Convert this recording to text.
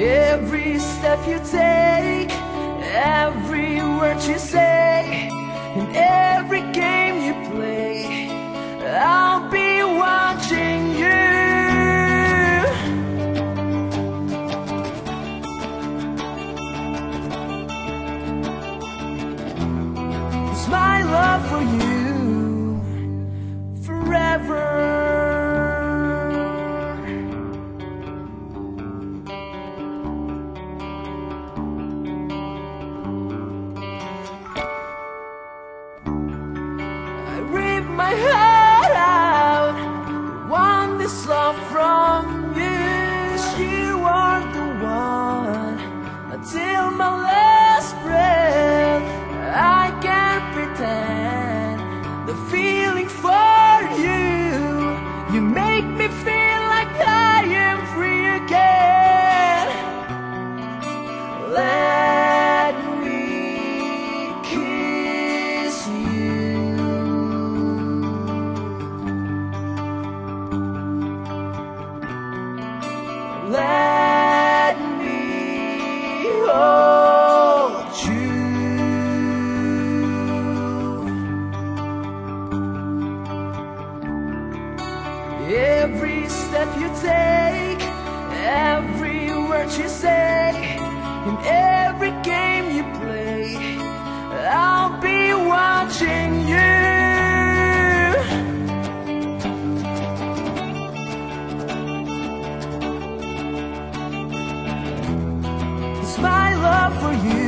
Every step you take, every word you say my head. Let me hold you. Every step you take, every word you say, and every 可以